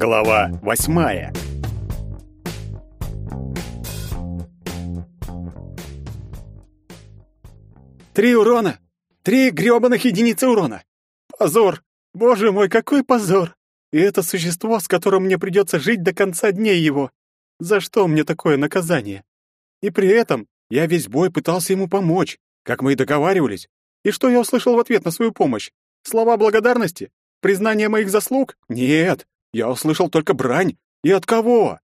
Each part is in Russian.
Глава восьмая. Три урона! Три грёбаных единицы урона! Позор! Боже мой, какой позор! И это существо, с которым мне придется жить до конца дней его. За что мне такое наказание? И при этом я весь бой пытался ему помочь, как мы и договаривались. И что я услышал в ответ на свою помощь? Слова благодарности? Признание моих заслуг? Нет, я услышал только брань. И от кого?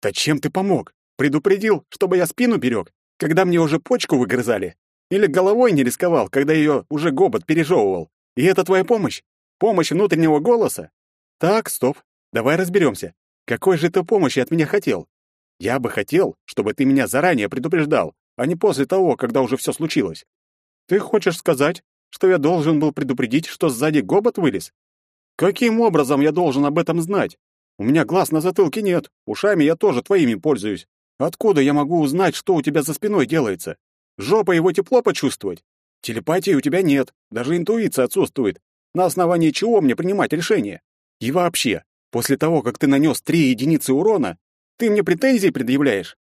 Да чем ты помог? Предупредил, чтобы я спину берег, когда мне уже почку выгрызали? Или головой не рисковал, когда ее уже гобот пережевывал? И это твоя помощь? Помощь внутреннего голоса? Так, стоп. Давай разберемся. Какой же ты помощи от меня хотел? Я бы хотел, чтобы ты меня заранее предупреждал, а не после того, когда уже все случилось. Ты хочешь сказать, что я должен был предупредить, что сзади гобот вылез? Каким образом я должен об этом знать? У меня глаз на затылке нет, ушами я тоже твоими пользуюсь. Откуда я могу узнать, что у тебя за спиной делается? Жопа его тепло почувствовать? Телепатии у тебя нет, даже интуиция отсутствует. На основании чего мне принимать решение? И вообще, после того, как ты нанес три единицы урона, ты мне претензии предъявляешь?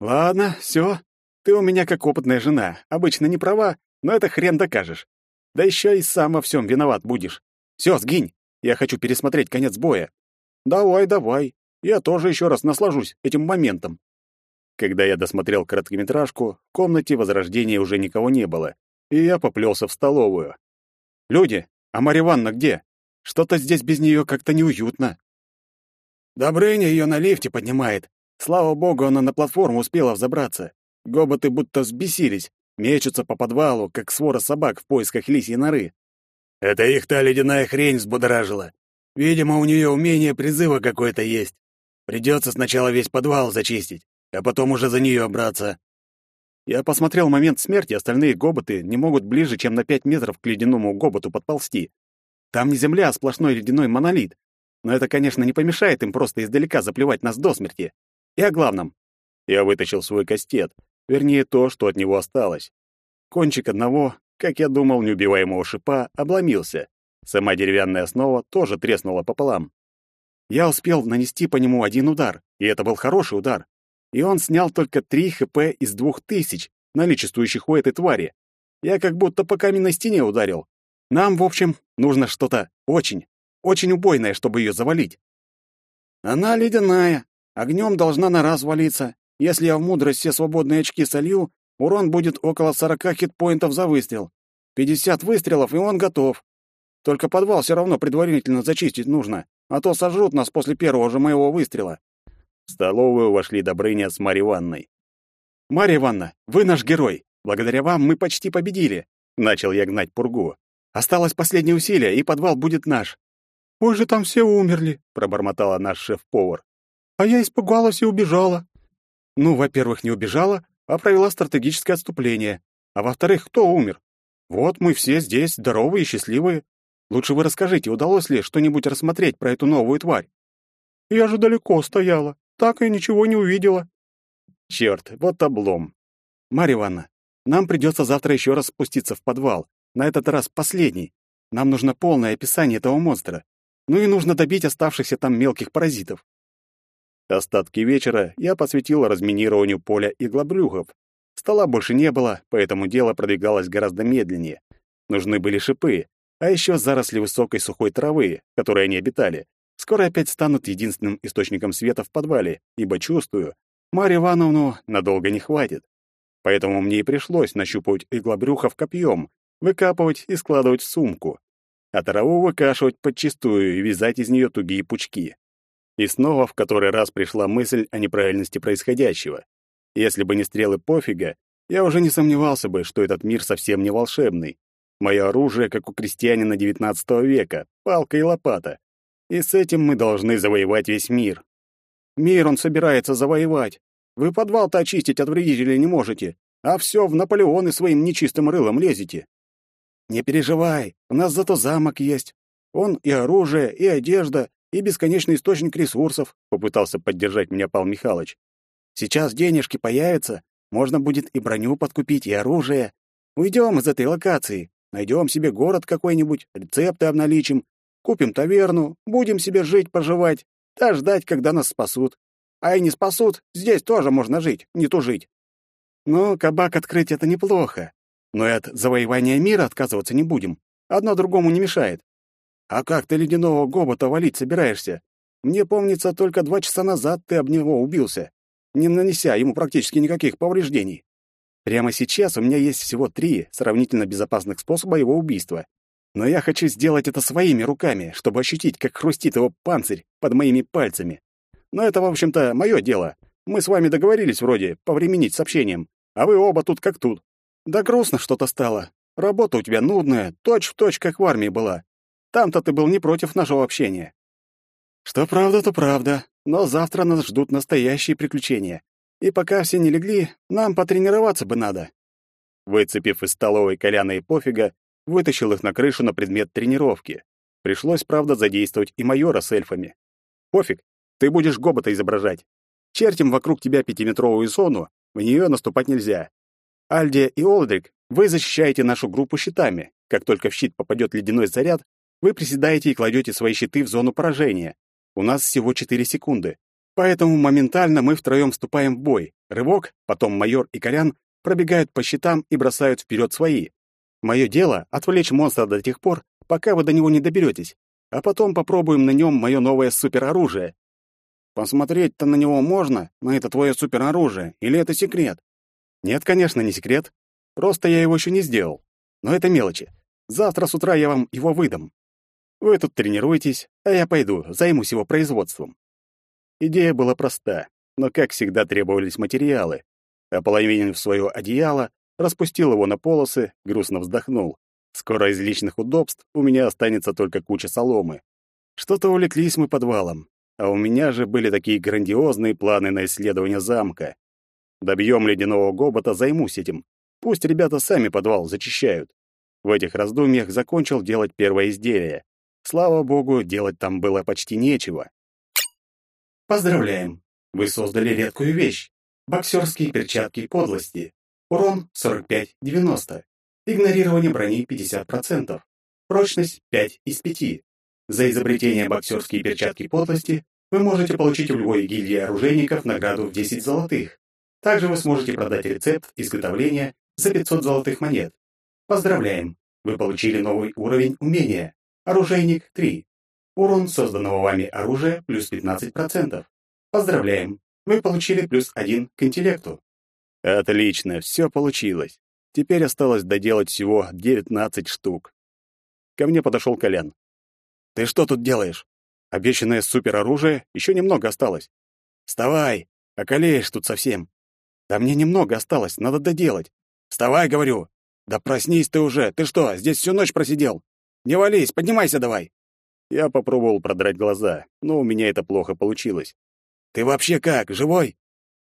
Ладно, все. Ты у меня как опытная жена. Обычно не права, но это хрен докажешь. Да еще и сам во всем виноват будешь. Все, сгинь. Я хочу пересмотреть конец боя. Давай, давай. Я тоже еще раз наслажусь этим моментом. Когда я досмотрел короткометражку, в комнате Возрождения уже никого не было, и я поплелся в столовую. «Люди, а Марья Ивановна где? Что-то здесь без нее как-то неуютно». Добрыня ее на лифте поднимает. Слава богу, она на платформу успела взобраться. Гоботы будто взбесились, мечутся по подвалу, как свора собак в поисках лисьей норы. Это их та ледяная хрень взбудоражила. Видимо, у нее умение призыва какое-то есть. Придется сначала весь подвал зачистить, а потом уже за нее браться. Я посмотрел момент смерти, остальные гоботы не могут ближе, чем на пять метров к ледяному гоботу подползти. Там не земля, а сплошной ледяной монолит. Но это, конечно, не помешает им просто издалека заплевать нас до смерти. И о главном. Я вытащил свой кастет, вернее, то, что от него осталось. Кончик одного как я думал, неубиваемого шипа обломился. Сама деревянная основа тоже треснула пополам. Я успел нанести по нему один удар, и это был хороший удар. И он снял только три хп из двух тысяч, наличествующих у этой твари. Я как будто по каменной стене ударил. Нам, в общем, нужно что-то очень, очень убойное, чтобы ее завалить. Она ледяная, огнем должна на раз валиться. Если я в мудрость все свободные очки солью, урон будет около 40 хитпоинтов за выстрел. 50 выстрелов, и он готов. Только подвал все равно предварительно зачистить нужно, а то сожрут нас после первого же моего выстрела. В столовую вошли Добрыня с Марьей Ивановной. «Марья Ивановна, вы наш герой. Благодаря вам мы почти победили», — начал я гнать пургу. «Осталось последнее усилие, и подвал будет наш». «Ой же там все умерли», — пробормотала наш шеф-повар. «А я испугалась и убежала». «Ну, во-первых, не убежала, а провела стратегическое отступление. А во-вторых, кто умер? Вот мы все здесь, здоровые и счастливые. Лучше вы расскажите, удалось ли что-нибудь рассмотреть про эту новую тварь? Я же далеко стояла, так и ничего не увидела. Черт, вот облом. Марья Ивановна, нам придется завтра еще раз спуститься в подвал. На этот раз последний. Нам нужно полное описание этого монстра. Ну и нужно добить оставшихся там мелких паразитов. Остатки вечера я посвятил разминированию поля иглобрюхов. Стола больше не было, поэтому дело продвигалось гораздо медленнее. Нужны были шипы, а еще заросли высокой сухой травы, в которой они обитали. Скоро опять станут единственным источником света в подвале, ибо чувствую, Марью Ивановну надолго не хватит. Поэтому мне и пришлось нащупывать иглобрюхов копьем, выкапывать и складывать в сумку, а траву выкашивать подчистую и вязать из нее тугие пучки. И снова в который раз пришла мысль о неправильности происходящего. Если бы не стрелы пофига, я уже не сомневался бы, что этот мир совсем не волшебный. Мое оружие, как у крестьянина XIX века, палка и лопата. И с этим мы должны завоевать весь мир. Мир он собирается завоевать. Вы подвал-то очистить от вредителей не можете, а все в Наполеоны своим нечистым рылом лезете. Не переживай, у нас зато замок есть. Он и оружие, и одежда, и бесконечный источник ресурсов, попытался поддержать меня Павел Михайлович. Сейчас денежки появятся, можно будет и броню подкупить, и оружие. Уйдем из этой локации, найдем себе город какой-нибудь, рецепты обналичим, купим таверну, будем себе жить-поживать. да ждать, когда нас спасут. А и не спасут, здесь тоже можно жить, не тужить. Ну, кабак открыть — это неплохо. Но и от завоевания мира отказываться не будем. Одно другому не мешает. А как ты ледяного гобота валить собираешься? Мне помнится, только два часа назад ты об него убился, не нанеся ему практически никаких повреждений. Прямо сейчас у меня есть всего три сравнительно безопасных способа его убийства. Но я хочу сделать это своими руками, чтобы ощутить, как хрустит его панцирь под моими пальцами. Но это, в общем-то, мое дело. Мы с вами договорились вроде повременить с общением, а вы оба тут как тут. Да грустно что-то стало. Работа у тебя нудная, точь-в-точь, точь, как в армии была. Там-то ты был не против нашего общения. Что правда, то правда, но завтра нас ждут настоящие приключения. И пока все не легли, нам потренироваться бы надо. Выцепив из столовой Коляна и Пофига, вытащил их на крышу на предмет тренировки. Пришлось, правда, задействовать и майора с эльфами. Пофиг, ты будешь гобота изображать. Чертим вокруг тебя пятиметровую зону, в нее наступать нельзя. Альдия и Олдрик, вы защищаете нашу группу щитами. Как только в щит попадет ледяной заряд, вы приседаете и кладете свои щиты в зону поражения. У нас всего 4 секунды. Поэтому моментально мы втроем вступаем в бой. Рывок, потом майор и Колян пробегают по щитам и бросают вперед свои. Мое дело — отвлечь монстра до тех пор, пока вы до него не доберетесь, а потом попробуем на нем мое новое супероружие. Посмотреть-то на него можно, на это твое супероружие, или это секрет? Нет, конечно, не секрет. Просто я его еще не сделал. Но это мелочи. Завтра с утра я вам его выдам. Вы тут тренируетесь, а я пойду, займусь его производством. Идея была проста, но, как всегда, требовались материалы. Ополовинив свое одеяло, распустил его на полосы, грустно вздохнул. Скоро из личных удобств у меня останется только куча соломы. Что-то увлеклись мы подвалом. А у меня же были такие грандиозные планы на исследование замка. Добьем ледяного гобота, займусь этим. Пусть ребята сами подвал зачищают. В этих раздумьях закончил делать первое изделие. Слава богу, делать там было почти нечего. Поздравляем! Вы создали редкую вещь. Боксерские перчатки подлости. Урон 45-90. Игнорирование брони 50%. Прочность 5 из 5. За изобретение боксерские перчатки подлости вы можете получить у любой гильдии оружейников награду в 10 золотых. Также вы сможете продать рецепт изготовления за 500 золотых монет. Поздравляем! Вы получили новый уровень умения. Оружейник 3. Урон созданного вами оружия плюс 15%. Поздравляем! Вы получили плюс 1 к интеллекту. Отлично, все получилось. Теперь осталось доделать всего 19 штук. Ко мне подошел Колян. Ты что тут делаешь? Обещанное супероружие еще немного осталось. Вставай, околеешь тут совсем. Да мне немного осталось, надо доделать. Вставай, говорю. Да проснись ты уже. Ты что, здесь всю ночь просидел? Не вались, поднимайся давай. Я попробовал продрать глаза, но у меня это плохо получилось. Ты вообще как, живой?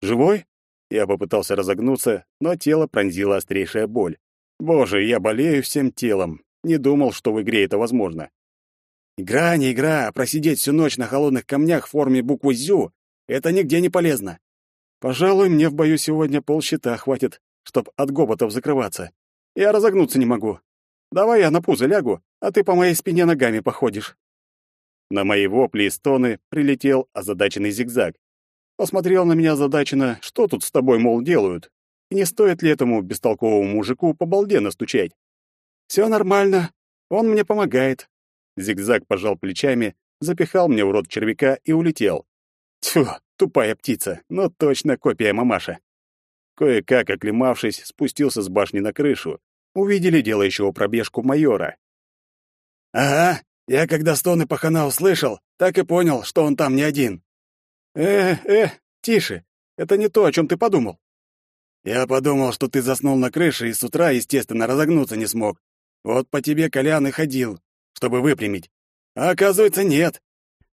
Живой? Я попытался разогнуться, но тело пронзила острейшая боль. Боже, я болею всем телом. Не думал, что в игре это возможно. Игра не игра, а просидеть всю ночь на холодных камнях в форме буквы «зю» — это нигде не полезно. Пожалуй, мне в бою сегодня полщита хватит, чтоб от гоботов закрываться. Я разогнуться не могу. Давай я на пузо лягу, а ты по моей спине ногами походишь. На мои вопли и стоны прилетел озадаченный зигзаг. Посмотрел на меня озадаченно, что тут с тобой, мол, делают, и не стоит ли этому бестолковому мужику по балде настучать. Все нормально, он мне помогает, Зигзаг пожал плечами, запихал мне в рот червяка и улетел. Тьфу, тупая птица, но точно копия мамаша. Кое-как, оклемавшись, спустился с башни на крышу. Увидели делающего пробежку майора. «Ага, я когда стоны пахана услышал, так и понял, что он там не один». «Э, э, тише, это не то, о чем ты подумал». «Я подумал, что ты заснул на крыше и с утра, естественно, разогнуться не смог. Вот по тебе Колян и ходил, чтобы выпрямить. А оказывается, нет.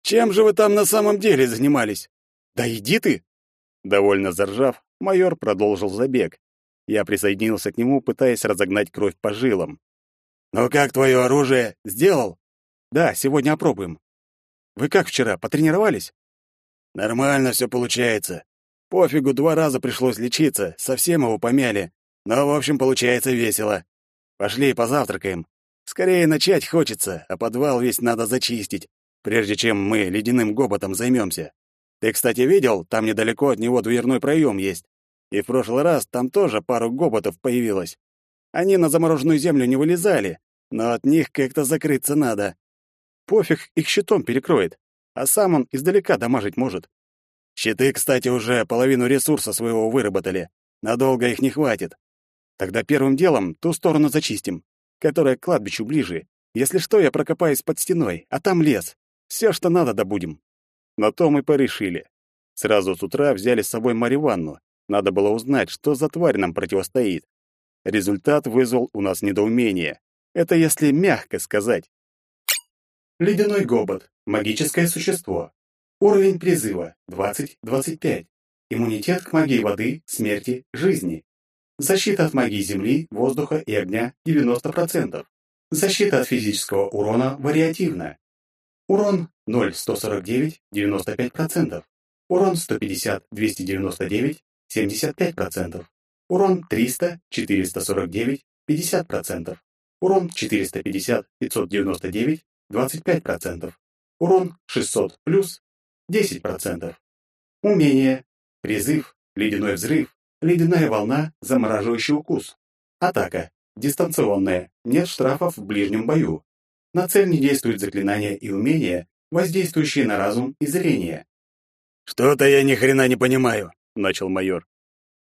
Чем же вы там на самом деле занимались? Да иди ты!» Довольно заржав, майор продолжил забег. Я присоединился к нему, пытаясь разогнать кровь по жилам. «Ну как твое оружие? Сделал?» «Да, сегодня опробуем». «Вы как вчера, потренировались?» «Нормально все получается. Пофигу, два раза пришлось лечиться, совсем его помяли. Но, в общем, получается весело. Пошли позавтракаем. Скорее начать хочется, а подвал весь надо зачистить. прежде чем мы ледяным гоботом займемся. Ты, кстати, видел, там недалеко от него дверной проем есть. И в прошлый раз там тоже пару гоботов появилось. Они на замороженную землю не вылезали, но от них как-то закрыться надо. Пофиг, их щитом перекроет, а сам он издалека дамажить может. Щиты, кстати, уже половину ресурса своего выработали. Надолго их не хватит. Тогда первым делом ту сторону зачистим, которая к кладбищу ближе. Если что, я прокопаюсь под стеной, а там лес. Все, что надо, добудем. На то мы порешили. Сразу с утра взяли с собой Марью Ванну. Надо было узнать, что за тварь нам противостоит. Результат вызвал у нас недоумение. Это если мягко сказать. Ледяной гобот. Магическое существо. Уровень призыва 20-25. Иммунитет к магии воды, смерти, жизни. Защита от магии земли, воздуха и огня 90%. Защита от физического урона вариативна. Урон 0,149, 95%. Урон 150, 299, 75%. Урон 300, 449, 50%. Урон 450, 599, 25%. Урон 600 плюс 10%. Умение. Призыв. Ледяной взрыв. Ледяная волна. Замораживающий укус. Атака. Дистанционная. Нет штрафов в ближнем бою. На цель не действуют заклинания и умения, воздействующие на разум и зрение. «Что-то я ни хрена не понимаю», — начал майор.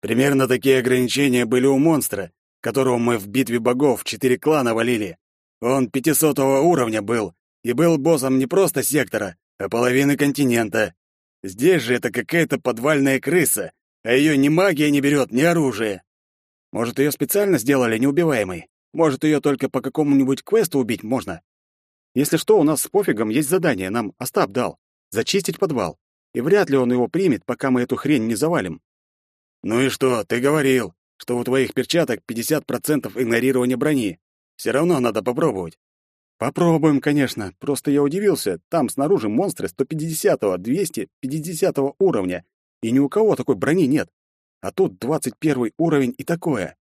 «Примерно такие ограничения были у монстра, которого мы в битве богов четыре клана валили. Он пятисотого уровня был и был боссом не просто сектора, а половины континента. Здесь же это какая-то подвальная крыса, а ее ни магия не берет, ни оружие. Может, ее специально сделали неубиваемой? Может, ее только по какому-нибудь квесту убить можно? Если что, у нас с пофигом есть задание, нам Остап дал. Зачистить подвал. И вряд ли он его примет, пока мы эту хрень не завалим. Ну и что, ты говорил, что у твоих перчаток 50% игнорирования брони. Все равно надо попробовать. Попробуем, конечно. Просто я удивился. Там снаружи монстры 150-го, 250-го уровня. И ни у кого такой брони нет. А тут 21 уровень и такое.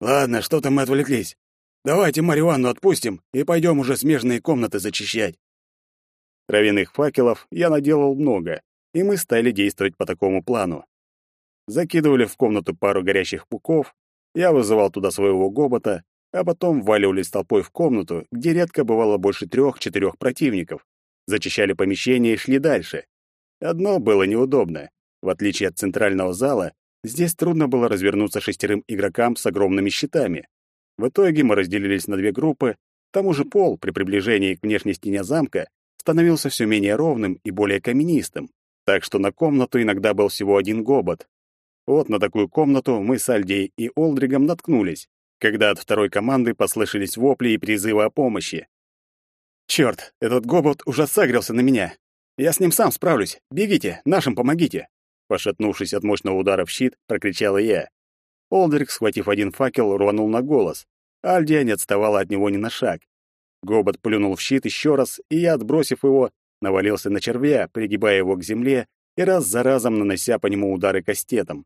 Ладно, что-то мы отвлеклись. Давайте Марью Анну отпустим и пойдем уже смежные комнаты зачищать. Травяных факелов я наделал много, и мы стали действовать по такому плану. Закидывали в комнату пару горящих пуков, я вызывал туда своего гобота, а потом вваливались толпой в комнату, где редко бывало больше трех-четырех противников. Зачищали помещение и шли дальше. Одно было неудобно. В отличие от центрального зала, здесь трудно было развернуться шестерым игрокам с огромными щитами. В итоге мы разделились на две группы. К тому же пол при приближении к внешней стене замка становился все менее ровным и более каменистым, так что на комнату иногда был всего один гобот. Вот на такую комнату мы с Альдией и Олдригом наткнулись, когда от второй команды послышались вопли и призывы о помощи. «Чёрт, этот гобот уже сагрился на меня. Я с ним сам справлюсь. Бегите, нашим помогите!» Пошатнувшись от мощного удара в щит, прокричала я. Олдрик, схватив один факел, рванул на голос. Альдия не отставала от него ни на шаг. Гобот плюнул в щит еще раз, и я, отбросив его, навалился на червя, пригибая его к земле и раз за разом нанося по нему удары кастетом.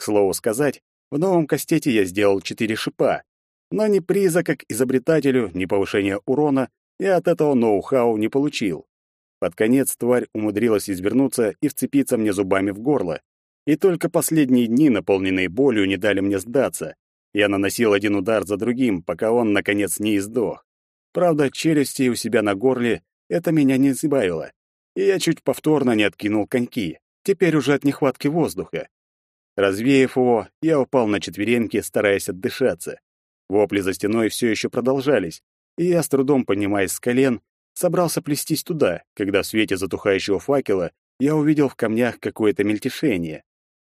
К слову сказать, в новом кастете я сделал четыре шипа, но ни приза как изобретателю, ни повышения урона я от этого ноу-хау не получил. Под конец тварь умудрилась извернуться и вцепиться мне зубами в горло. И только последние дни, наполненные болью, не дали мне сдаться. Я наносил один удар за другим, пока он, наконец, не издох. Правда, челюсти у себя на горле это меня не избавило. И я чуть повторно не откинул коньки, теперь уже от нехватки воздуха. Развеяв его, я упал на четвереньки, стараясь отдышаться. Вопли за стеной все еще продолжались, и я, с трудом поднимаясь с колен, собрался плестись туда, когда в свете затухающего факела я увидел в камнях какое-то мельтешение.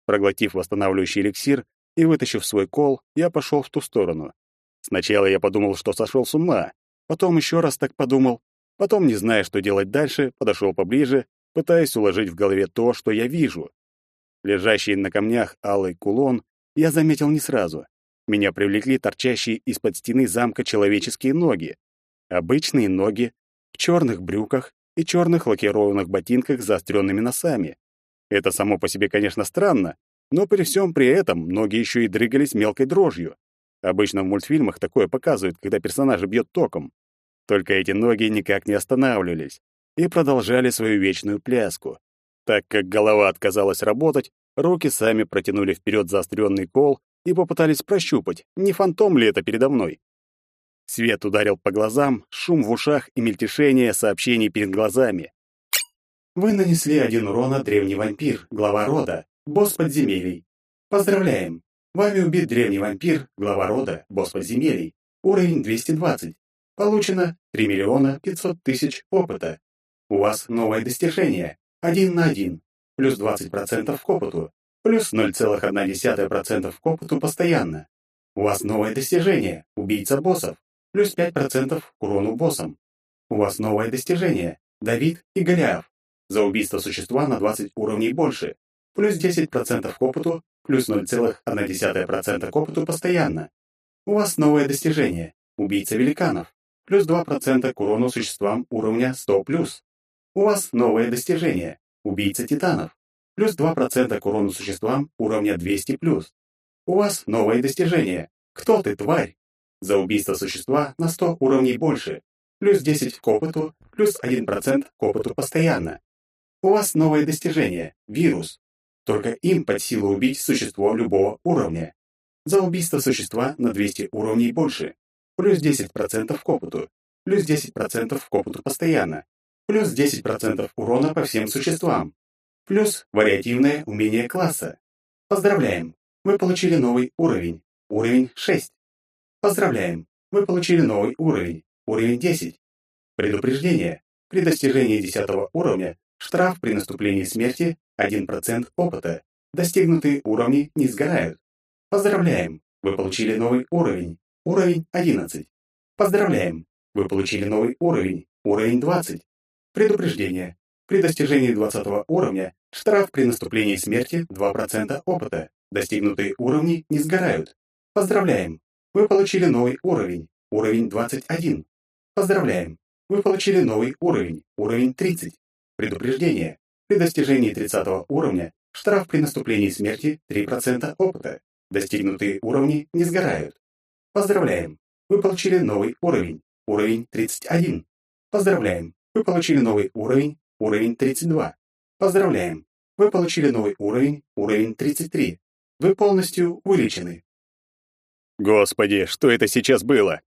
Проглотив восстанавливающий эликсир и вытащив свой кол, я пошел в ту сторону. Сначала я подумал, что сошел с ума, потом еще раз так подумал, потом, не зная, что делать дальше, подошел поближе, пытаясь уложить в голове то, что я вижу. Лежащий на камнях алый кулон я заметил не сразу. Меня привлекли торчащие из-под стены замка человеческие ноги. Обычные ноги, в черных брюках и черных лакированных ботинках с заостренными носами. Это само по себе, конечно, странно, но при всем при этом ноги еще и дрыгались мелкой дрожью. Обычно в мультфильмах такое показывают, когда персонажа бьет током. Только эти ноги никак не останавливались. и продолжали свою вечную пляску. Так как голова отказалась работать, руки сами протянули вперед заостренный кол и попытались прощупать, не фантом ли это передо мной. Свет ударил по глазам, шум в ушах и мельтешение сообщений перед глазами. Вы нанесли один урона древний вампир, глава рода, босс подземелий. Поздравляем! Вами убит древний вампир, глава рода, босс подземелий. Уровень 220. Получено 3 миллиона 500 тысяч опыта. У вас новое достижение. Один на один. Плюс 20% к опыту. Плюс 0,1% к опыту постоянно. У вас новое достижение. Убийца боссов. Плюс 5% к урону боссам. У вас новое достижение. Давид и Голиаф. За убийство существа на 20 уровней больше. Плюс 10% к опыту. Плюс 0,1% к опыту постоянно. У вас новое достижение. Убийца великанов. Плюс 2% к урону существам уровня 100+. У вас новое достижение. Убийца титанов. Плюс 2% к урону существам уровня 200+. У вас новое достижение. Кто ты, тварь? За убийство существа на 100 уровней больше. Плюс 10 к опыту, плюс 1% к опыту постоянно. У вас новое достижение. Вирус. Только им под силу убить существо любого уровня за убийство существа на 200 уровней больше, плюс 10% к опыту, плюс 10% к опыту постоянно, плюс 10% урона по всем существам, плюс вариативное умение класса. Поздравляем! Вы получили новый уровень, уровень 6. Поздравляем! Вы получили новый уровень, уровень 10. Предупреждение. При достижении 10 уровня штраф при наступлении смерти 1% опыта. Достигнутые уровни не сгорают. Поздравляем! Вы получили новый уровень. Уровень 11. Поздравляем! Вы получили новый уровень. Уровень 20. Предупреждение. При достижении 20 уровня штраф при наступлении смерти 2% опыта. Достигнутые уровни не сгорают. Поздравляем! Вы получили новый уровень. Уровень 21. Поздравляем! Вы получили новый уровень. Уровень 30. Предупреждение. При достижении 30 уровня штраф при наступлении смерти 3% опыта. Достигнутые уровни не сгорают. Поздравляем! Вы получили новый уровень. Уровень 31. Поздравляем! Вы получили новый уровень. Уровень 32. Поздравляем! Вы получили новый уровень. Уровень 33. Вы полностью вылечены. Господи, что это сейчас было?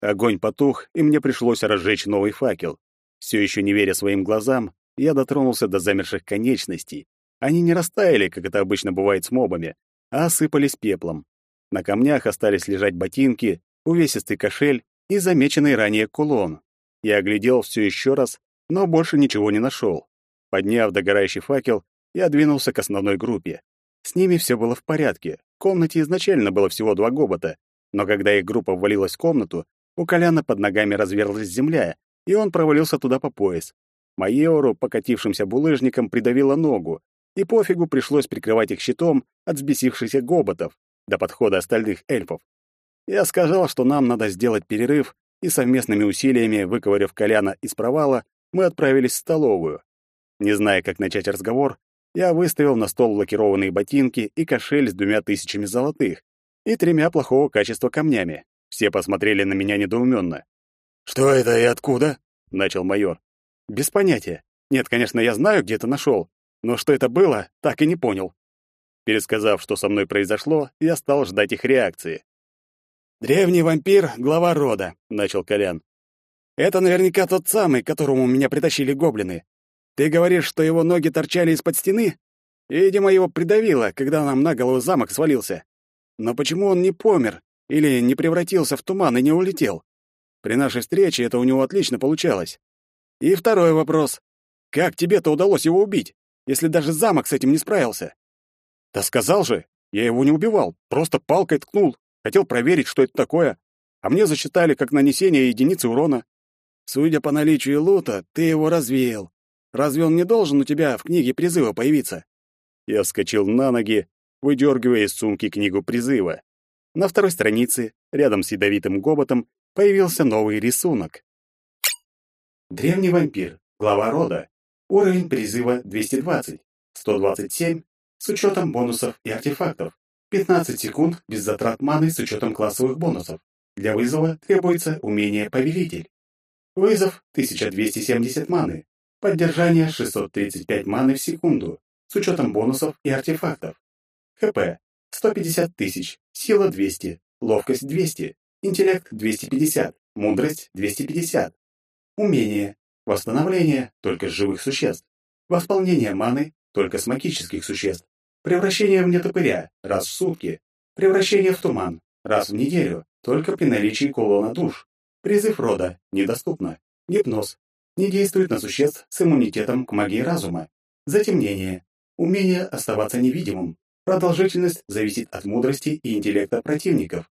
Огонь потух, и мне пришлось разжечь новый факел. Все еще не веря своим глазам, я дотронулся до замерших конечностей. Они не растаяли, как это обычно бывает с мобами, а осыпались пеплом. На камнях остались лежать ботинки, увесистый кошель и замеченный ранее кулон. Я оглядел все еще раз, но больше ничего не нашел. Подняв догорающий факел, я двинулся к основной группе. С ними все было в порядке. В комнате изначально было всего два гобота, но когда их группа ввалилась в комнату, у Коляна под ногами разверзлась земля, и он провалился туда по пояс. Майору, покатившимся булыжником, придавило ногу, и пофигу пришлось прикрывать их щитом от взбесившихся гоботов до подхода остальных эльфов. Я сказал, что нам надо сделать перерыв, и совместными усилиями, выковыряв Коляна из провала, мы отправились в столовую. Не зная, как начать разговор, я выставил на стол лакированные ботинки и кошель с двумя тысячами золотых и тремя плохого качества камнями. Все посмотрели на меня недоуменно. «Что это и откуда?» — начал майор. «Без понятия. Нет, конечно, я знаю, где ты нашел, но что это было, так и не понял. Пересказав, что со мной произошло, я стал ждать их реакции. «Древний вампир — глава рода», — начал Колян. «Это наверняка тот самый, которому меня притащили гоблины. Ты говоришь, что его ноги торчали из-под стены? Видимо, его придавило, когда нам на голову замок свалился. Но почему он не помер или не превратился в туман и не улетел? При нашей встрече это у него отлично получалось. И второй вопрос. Как тебе-то удалось его убить? если даже замок с этим не справился? Да сказал же, я его не убивал, просто палкой ткнул. Хотел проверить, что это такое, а мне засчитали как нанесение единицы урона. Судя по наличию лута, ты его развеял. Разве он не должен у тебя в книге призыва появиться? Я вскочил на ноги, выдергивая из сумки книгу призыва. На второй странице, рядом с ядовитым гоботом, появился новый рисунок. Древний вампир, глава рода, Уровень призыва 220, 127 с учетом бонусов и артефактов. 15 секунд без затрат маны с учетом классовых бонусов. Для вызова требуется умение «Повелитель». Вызов 1270 маны. Поддержание 635 маны в секунду, с учетом бонусов и артефактов. ХП 150 тысяч, сила 200, ловкость 200, интеллект 250, мудрость 250. Умение. Восстановление только с живых существ. Восполнение маны только с магических существ. Превращение в нетопыря раз в сутки. Превращение в туман раз в неделю, только при наличии колона душ. Призыв рода недоступно. Гипноз не действует на существ с иммунитетом к магии разума. Затемнение. Умение оставаться невидимым. Продолжительность зависит от мудрости и интеллекта противников.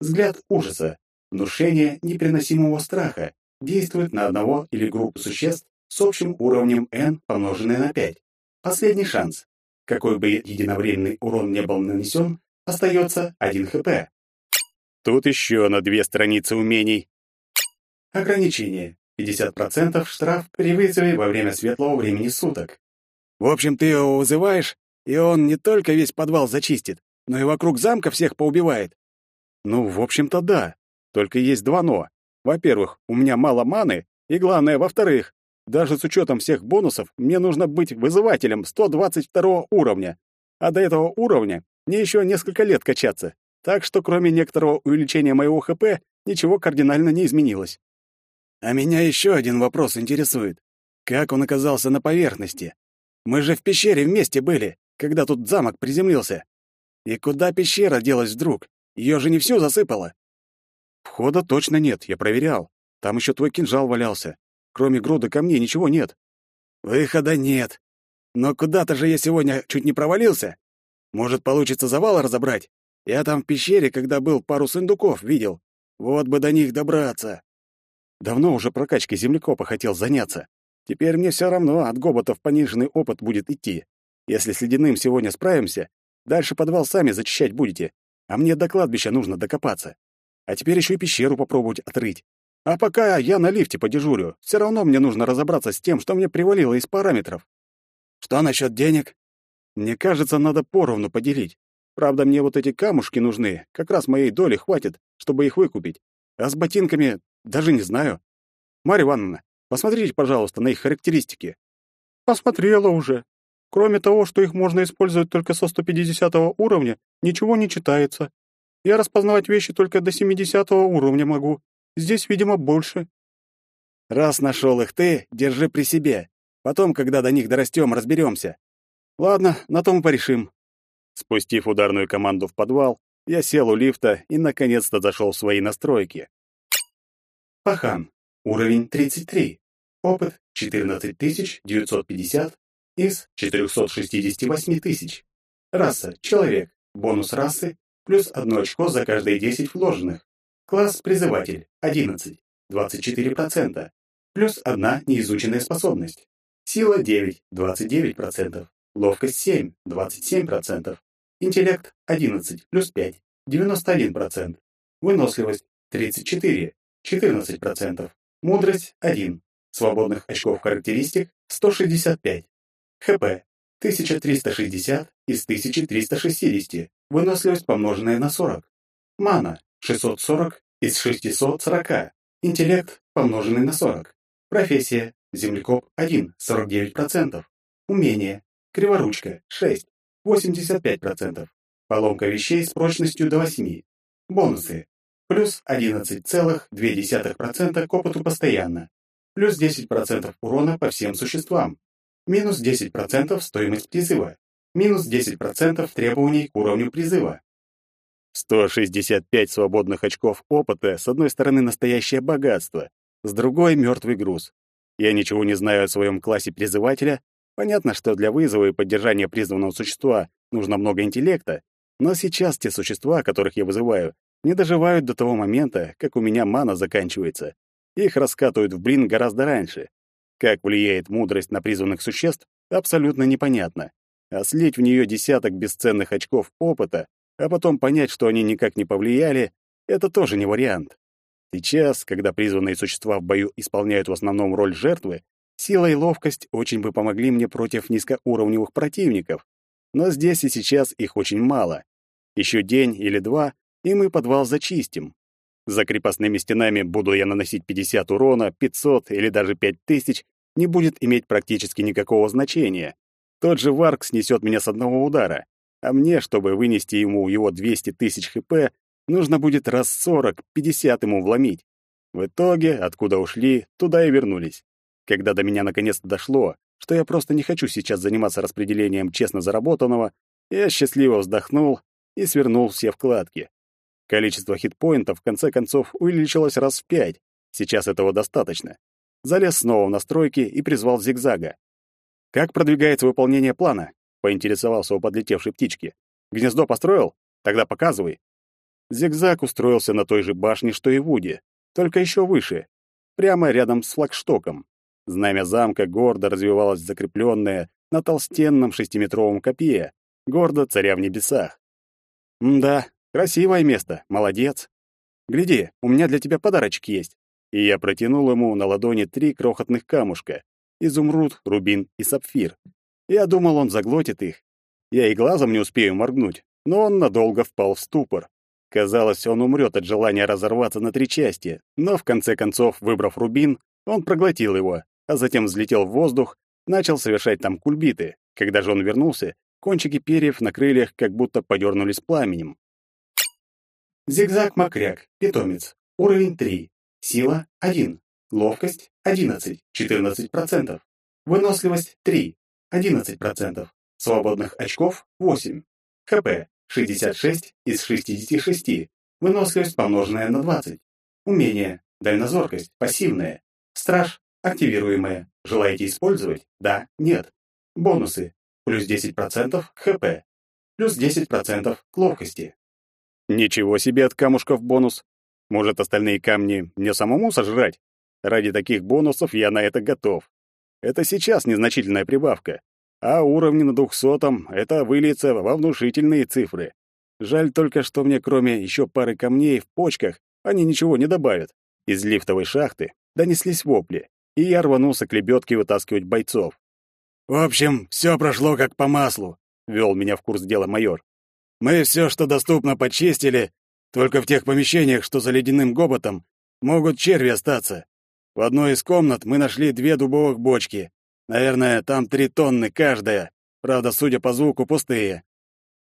Взгляд ужаса. Внушение непереносимого страха. Действует на одного или группу существ с общим уровнем n, помноженное на 5. Последний шанс. Какой бы единовременный урон не был нанесен, остается 1 хп. Тут еще на две страницы умений. Ограничение. 50% штраф при вызове во время светлого времени суток. В общем, ты его вызываешь, и он не только весь подвал зачистит, но и вокруг замка всех поубивает. Ну, в общем-то, да. Только есть два «но». Во-первых, у меня мало маны, и главное, во-вторых, даже с учетом всех бонусов, мне нужно быть вызывателем 122 уровня, а до этого уровня мне еще несколько лет качаться. Так что кроме некоторого увеличения моего ХП, ничего кардинально не изменилось. А меня еще один вопрос интересует. Как он оказался на поверхности? Мы же в пещере вместе были, когда тут замок приземлился. И куда пещера делась вдруг? Ее же не всю засыпало. Входа точно нет, я проверял. Там еще твой кинжал валялся. Кроме груды камней ничего нет. Выхода нет. Но куда-то же я сегодня чуть не провалился. Может, получится завал разобрать? Я там в пещере, когда был, пару сундуков видел. Вот бы до них добраться. Давно уже прокачкой землекопа хотел заняться. Теперь мне все равно от гоботов пониженный опыт будет идти. Если с ледяным сегодня справимся, дальше подвал сами зачищать будете, а мне до кладбища нужно докопаться. А теперь еще и пещеру попробовать отрыть. А пока я на лифте подежурю, все равно мне нужно разобраться с тем, что мне привалило из параметров. Что насчет денег? Мне кажется, надо поровну поделить. Правда, мне вот эти камушки нужны, как раз моей доли хватит, чтобы их выкупить. А с ботинками даже не знаю. Марья Ивановна, посмотрите, пожалуйста, на их характеристики. Посмотрела уже. Кроме того, что их можно использовать только со 150 уровня, ничего не читается. Я распознавать вещи только до 70 уровня могу. Здесь, видимо, больше. Раз нашел их ты, держи при себе. Потом, когда до них дорастем, разберемся. Ладно, на том порешим. Спустив ударную команду в подвал, я сел у лифта и наконец-то зашел в свои настройки. Пахан. Уровень 33. Опыт 14950 из 468 тысяч. Раса. Человек. Бонус расы. Плюс одно очко за каждые 10 вложенных. Класс призыватель. 11. 24%. Плюс одна неизученная способность. Сила 9. 29%. Ловкость 7, 27%. Интеллект 11 плюс 5, 91%. Выносливость 34, 14%. Мудрость 1. Свободных очков характеристик 165. ХП 1360 из 1360. Выносливость помноженная на 40. Мана 640 из 640. Интеллект помноженный на 40. Профессия землекоп 1, 49%. Умение Криворучка – 6, 85%. Поломка вещей с прочностью до 8. Бонусы. Плюс 11,2% к опыту постоянно. Плюс 10% урона по всем существам. Минус 10% стоимость призыва. Минус 10% требований к уровню призыва. 165 свободных очков опыта, с одной стороны, настоящее богатство, с другой — мертвый груз. Я ничего не знаю о своем классе призывателя, Понятно, что для вызова и поддержания призванного существа нужно много интеллекта, но сейчас те существа, которых я вызываю, не доживают до того момента, как у меня мана заканчивается. Их раскатывают в блин гораздо раньше. Как влияет мудрость на призванных существ, абсолютно непонятно. А слить в нее десяток бесценных очков опыта, а потом понять, что они никак не повлияли, это тоже не вариант. Сейчас, когда призванные существа в бою исполняют в основном роль жертвы, Сила и ловкость очень бы помогли мне против низкоуровневых противников, но здесь и сейчас их очень мало. Еще день или два, и мы подвал зачистим. За крепостными стенами буду я наносить 50 урона, 500 или даже 5000, не будет иметь практически никакого значения. Тот же Варк снесет меня с одного удара, а мне, чтобы вынести ему его 200 тысяч хп, нужно будет раз 40-50 ему вломить. В итоге, откуда ушли, туда и вернулись. Когда до меня наконец-то дошло, что я просто не хочу сейчас заниматься распределением честно заработанного, я счастливо вздохнул и свернул все вкладки. Количество хитпоинтов в конце концов увеличилось раз в пять. Сейчас этого достаточно. Залез снова в настройки и призвал зигзага. «Как продвигается выполнение плана?» — поинтересовался у подлетевшей птички. «Гнездо построил? Тогда показывай». Зигзаг устроился на той же башне, что и Вуди, только еще выше, прямо рядом с флагштоком. Знамя замка гордо развивалось закрепленное на толстенном шестиметровом копье, гордо царя в небесах. «Да, красивое место, молодец. Гляди, у меня для тебя подарочек есть». И я протянул ему на ладони три крохотных камушка — изумруд, рубин и сапфир. Я думал, он заглотит их. Я и глазом не успею моргнуть, но он надолго впал в ступор. Казалось, он умрет от желания разорваться на три части, но в конце концов, выбрав рубин, он проглотил его, а затем взлетел в воздух, начал совершать там кульбиты. Когда же он вернулся, кончики перьев на крыльях как будто подернулись пламенем. Зигзаг-макряк, питомец, уровень 3, сила 1, ловкость 11, 14%, выносливость 3, 11%, свободных очков 8, хп 66 из 66, выносливость помноженная на 20, умение, дальнозоркость, пассивная, страж, активируемая, желаете использовать? Да, нет. Бонусы, плюс 10% хп, плюс 10% к ловкости. Ничего себе от камушков бонус. Может, остальные камни мне самому сожрать? Ради таких бонусов я на это готов. Это сейчас незначительная прибавка, а уровни на двухсотом — это выльется во внушительные цифры. Жаль только, что мне кроме еще пары камней в почках они ничего не добавят. Из лифтовой шахты донеслись вопли, и я рванулся к лебедке вытаскивать бойцов. «В общем, все прошло как по маслу», — вел меня в курс дела майор. «Мы все, что доступно, почистили, только в тех помещениях, что за ледяным гоботом, могут черви остаться. В одной из комнат мы нашли две дубовых бочки. Наверное, там три тонны каждая. Правда, судя по звуку, пустые.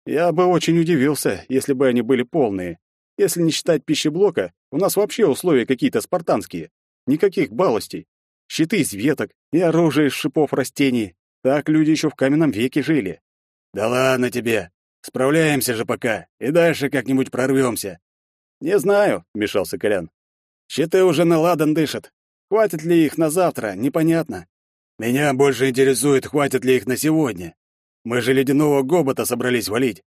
Я бы очень удивился, если бы они были полные. Если не считать пищеблока, у нас вообще условия какие-то спартанские. Никаких балостей. Щиты из веток и оружие из шипов растений. Так люди еще в каменном веке жили. Да ладно тебе. Справляемся же пока, и дальше как-нибудь прорвемся. Не знаю, вмешался Колян. Щиты уже на ладан дышат. Хватит ли их на завтра, непонятно. Меня больше интересует, хватит ли их на сегодня. Мы же ледяного гобота собрались валить.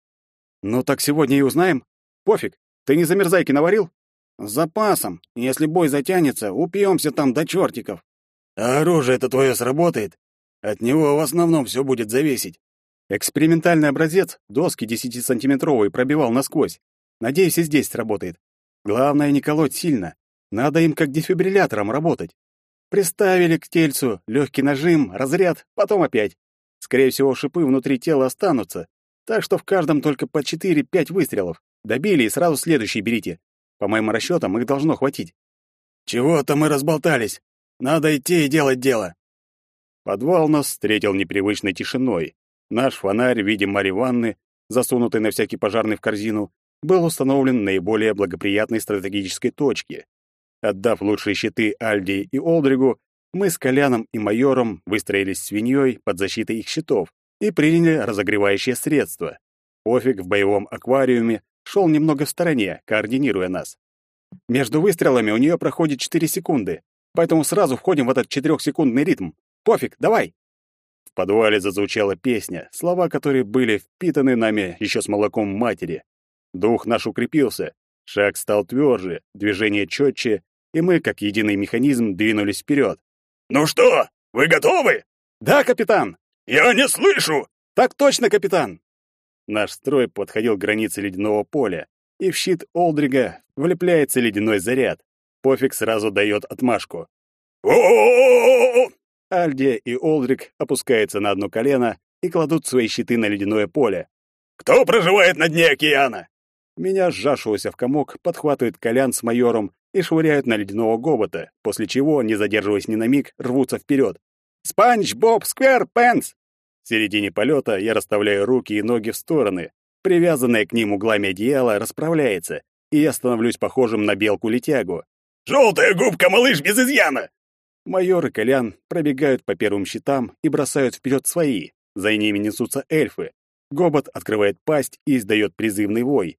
Ну так сегодня и узнаем. Пофиг, ты не замерзайки наварил? С запасом. Если бой затянется, упьемся там до чертиков. А оружие это твое сработает? От него в основном все будет зависеть. Экспериментальный образец доски 10-сантиметровой пробивал насквозь. Надеюсь, и здесь сработает. Главное не колоть сильно. Надо им как дефибриллятором работать. Приставили к тельцу, легкий нажим, разряд, потом опять. Скорее всего, шипы внутри тела останутся, так что в каждом только по 4-5 выстрелов. Добили и сразу следующий берите. По моим расчетам, их должно хватить. Чего-то мы разболтались. Надо идти и делать дело. Подвал нас встретил непривычной тишиной. Наш фонарь в виде Марьи Ванны, засунутый на всякий пожарный в корзину, был установлен на наиболее благоприятной стратегической точке. Отдав лучшие щиты Альди и Олдригу, мы с Коляном и майором выстроились свиньей под защитой их щитов и приняли разогревающее средство. Офиг в боевом аквариуме шел немного в стороне, координируя нас. Между выстрелами у нее проходит 4 секунды, поэтому сразу входим в этот четырехсекундный ритм. Пофиг, давай! подвале зазвучала песня, слова которой были впитаны нами еще с молоком матери. Дух наш укрепился, шаг стал тверже, движение четче, и мы, как единый механизм, двинулись вперед. «Ну что, вы готовы?» «Да, капитан!» «Я не слышу!» «Так точно, капитан!» Наш строй подходил к границе ледяного поля, и в щит Олдрига влепляется ледяной заряд. Пофиг сразу дает отмашку. о Альдия и Олдрик опускаются на одно колено и кладут свои щиты на ледяное поле. «Кто проживает на дне океана?» Меня, сжавшегося в комок, подхватывает Колян с майором и швыряют на ледяного гобота, после чего, не задерживаясь ни на миг, рвутся вперед. «Спанч Боб Сквер Пенс!» В середине полета я расставляю руки и ноги в стороны. Привязанное к ним углами одеяло расправляется, и я становлюсь похожим на белку-летягу. «Желтая губка, малыш, без изъяна!» Майор и Колян пробегают по первым щитам и бросают вперед свои. За ними несутся эльфы. Гобот открывает пасть и издает призывный вой.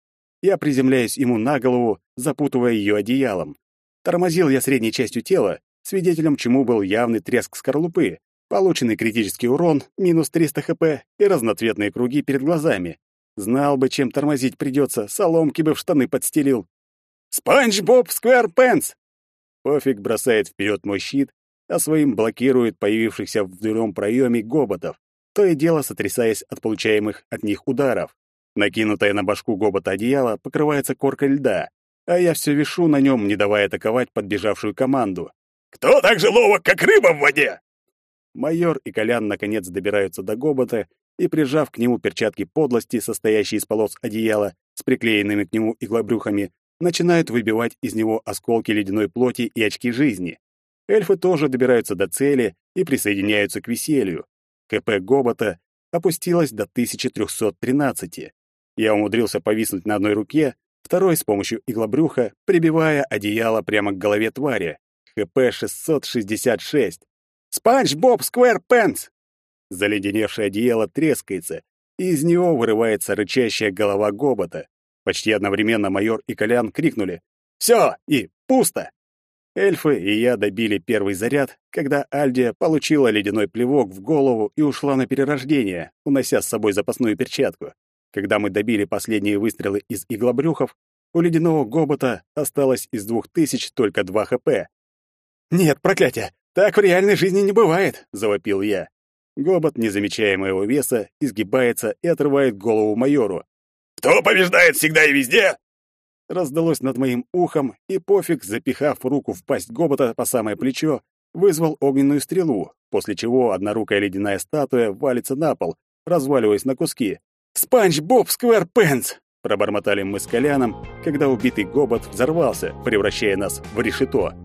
Я приземляюсь ему на голову, запутывая ее одеялом. Тормозил я средней частью тела, свидетелем чему был явный треск скорлупы, полученный критический урон, минус 300 хп и разноцветные круги перед глазами. Знал бы, чем тормозить придется, соломки бы в штаны подстелил. «Спанч Боб Сквер Пенс!» Пофиг бросает вперед мой щит, а своим блокирует появившихся в дверном проеме гоботов, то и дело сотрясаясь от получаемых от них ударов. Накинутое на башку гобота одеяло покрывается коркой льда, а я все вишу на нем, не давая атаковать подбежавшую команду. «Кто так же ловок, как рыба в воде?» Майор и Колян наконец добираются до гобота и, прижав к нему перчатки подлости, состоящие из полос одеяла с приклеенными к нему иглобрюхами, начинают выбивать из него осколки ледяной плоти и очки жизни. Эльфы тоже добираются до цели и присоединяются к веселью. КП Гобота опустилось до 1313. Я умудрился повиснуть на одной руке, второй с помощью иглобрюха, прибивая одеяло прямо к голове твари. ХП 666. «Спанч Боб Пенс!» Заледеневшее одеяло трескается, и из него вырывается рычащая голова гобота. Почти одновременно майор и Колян крикнули «Все!» и «Пусто!». Эльфы и я добили первый заряд, когда Альдия получила ледяной плевок в голову и ушла на перерождение, унося с собой запасную перчатку. Когда мы добили последние выстрелы из иглобрюхов, у ледяного гобота осталось из двух тысяч только два ХП. «Нет, проклятие! Так в реальной жизни не бывает!» — завопил я. Гобот, не замечая моего веса, изгибается и отрывает голову майору. «Кто побеждает всегда и везде?» Раздалось над моим ухом, и пофиг, запихав руку в пасть гобота по самое плечо, вызвал огненную стрелу, после чего однорукая ледяная статуя валится на пол, разваливаясь на куски. «Спанч Боб Сквер Пенс!» — пробормотали мы с Коляном, когда убитый гобот взорвался, превращая нас в решето.